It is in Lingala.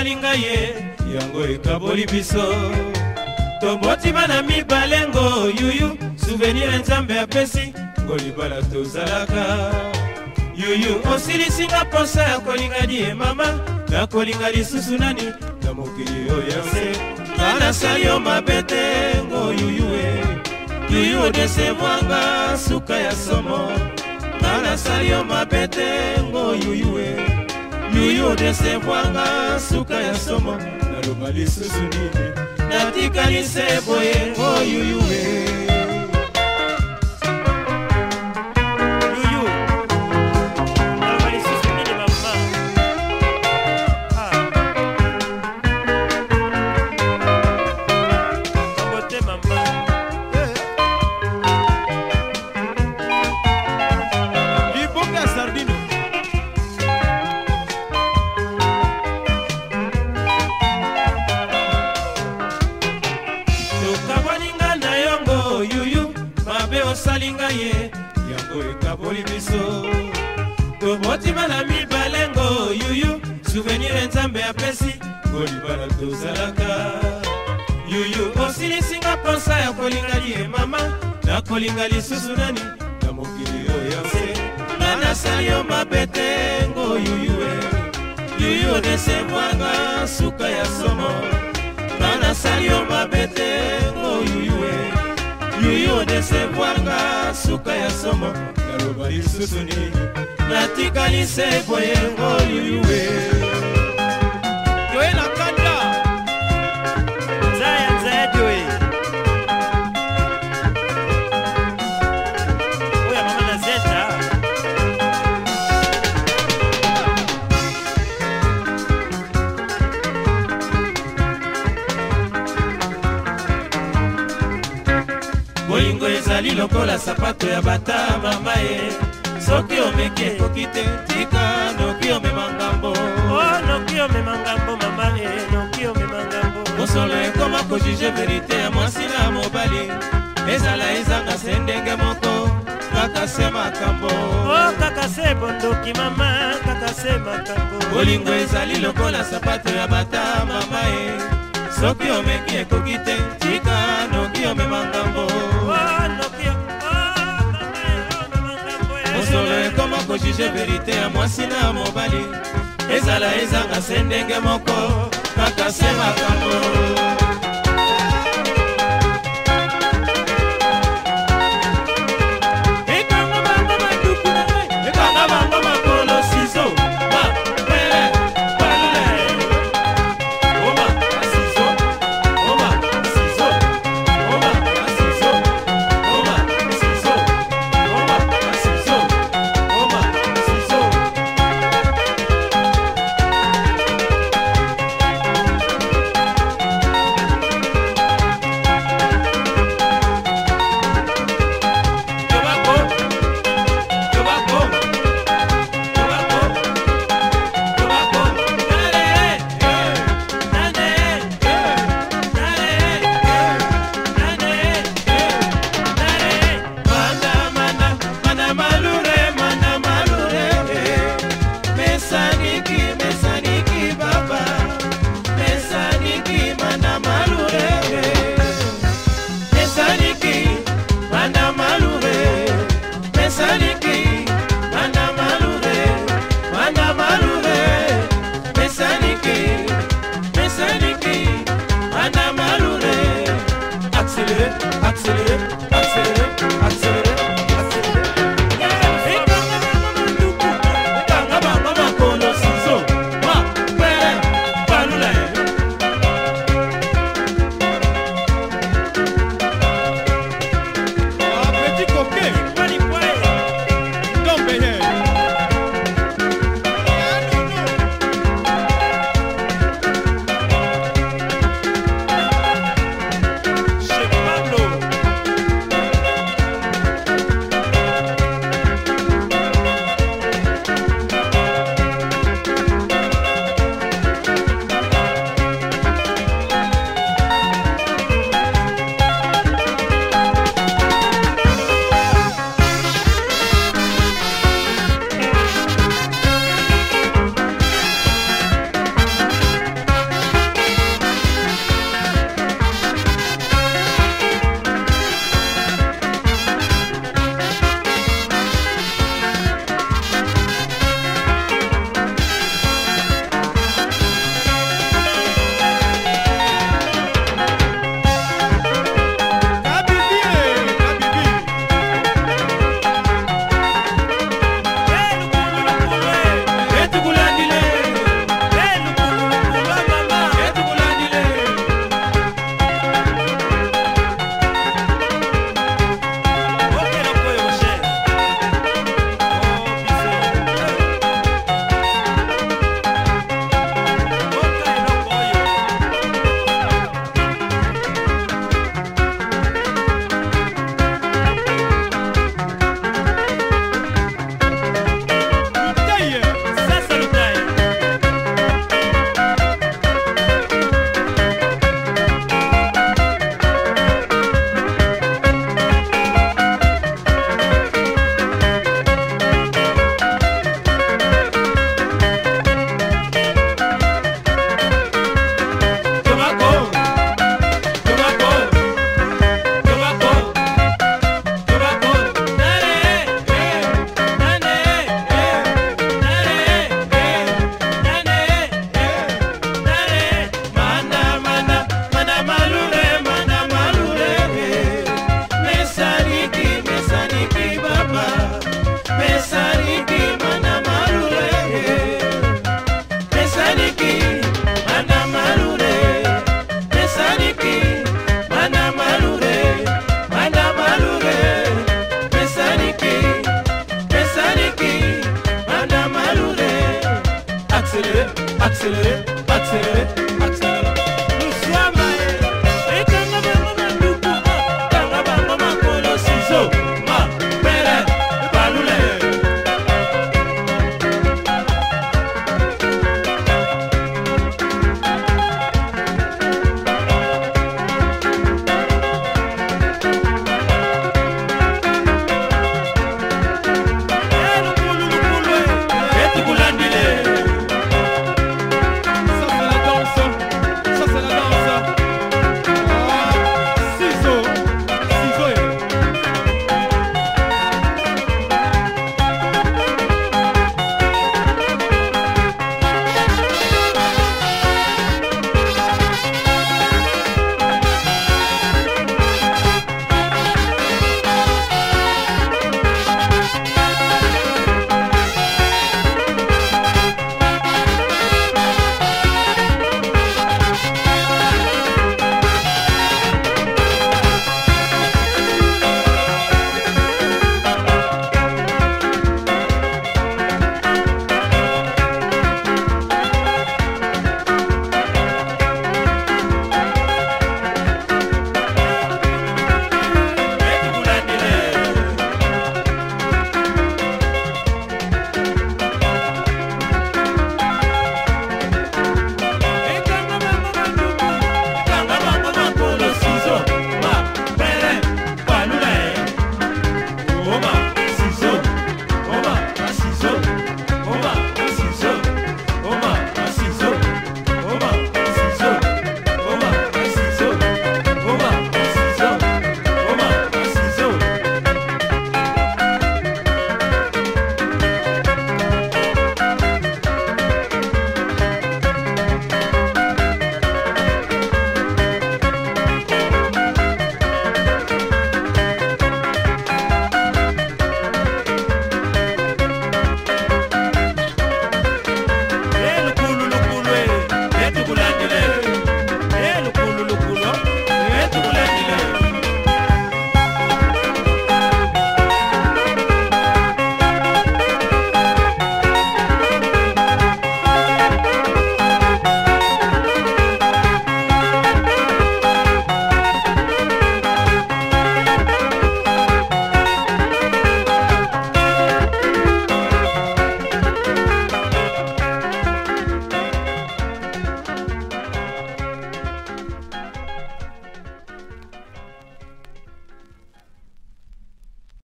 etali ngai ye yango ekaboli biso tobotima na mibale ngo yuyu souvenir nzambe apesi ngo libala tozalaka yuyu osilisinga mposa ya kolinga die mama nakolinga lisusu nani na mokili oyo ya se nga nasali yo mabe te ngo yuyu e yuyu odese mwanga suka ya somo nga nasali yo mabe te ngo yuyu e miyudese bwanga suka ya somo naloba lisusu nini natikalise boye oyuyuwe pansa ya kolingani ye mama nakolinga lisusu nani na mokili oyo se nga nasali yo mabe te ngoyuyue yuyu odesemwanga suka ya somo nga nasali yo mabe te ngoyuyue yuyu odesemwanga suka ya somo naloba lisusu nini natikali se boye ngoyuyue lokola sapato ya bata mama ye soki omeki ekoki te tika noki omema ngambo oh, noki omema ngambo mama e noki omema ngambo mosolo ekoma kojuge verite ya mwasi na mobali ezala ezanga se ndenge moko kaka se makambo o oh, kaka se bondoki mama kaka se makambo bolingo ezali lokola sapato ya bata mama e soki omeki ekoki te exige verite ya mwasi na mobali ezala ezanga se ndenge moko kaka se makambo